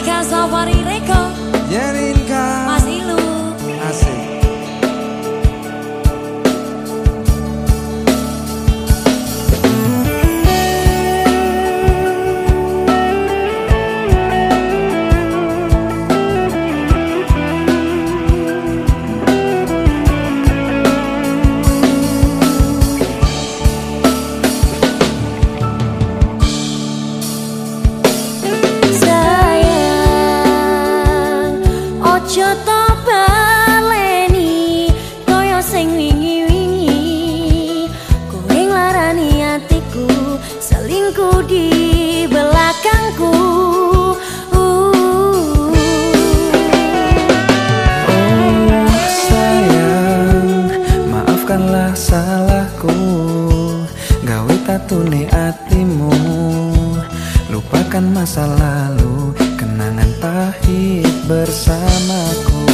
because I what it Ojo to baleni Koyo sing wingi-wingi. Kowe nglarani atiku Selingkuh di belakangku. Uh. Oh sayang Maafkanlah salahku. Gawe atimu. Lupakan masa lalu Kenangan pahit bersamaku.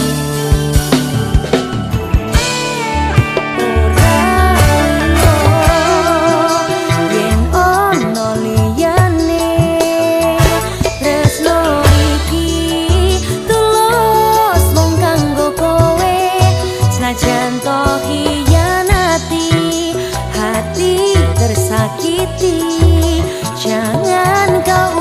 Jangan kau